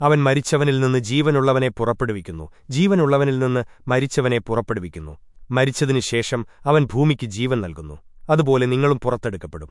അവൻ മരിച്ചവനിൽ നിന്ന് ജീവനുള്ളവനെ പുറപ്പെടുവിക്കുന്നു. ജീവനുള്ളവനിൽ നിന്ന് മരിച്ചവനെ പുറപ്പെടുവിക്കുന്നു. മരിച്ചതിനു ശേഷം അവൻ ഭൂമിക്ക് ജീവൻ നൽകുന്നു. അതുപോലെ നിങ്ങളും പുറത്തെടുക്കപ്പെടും.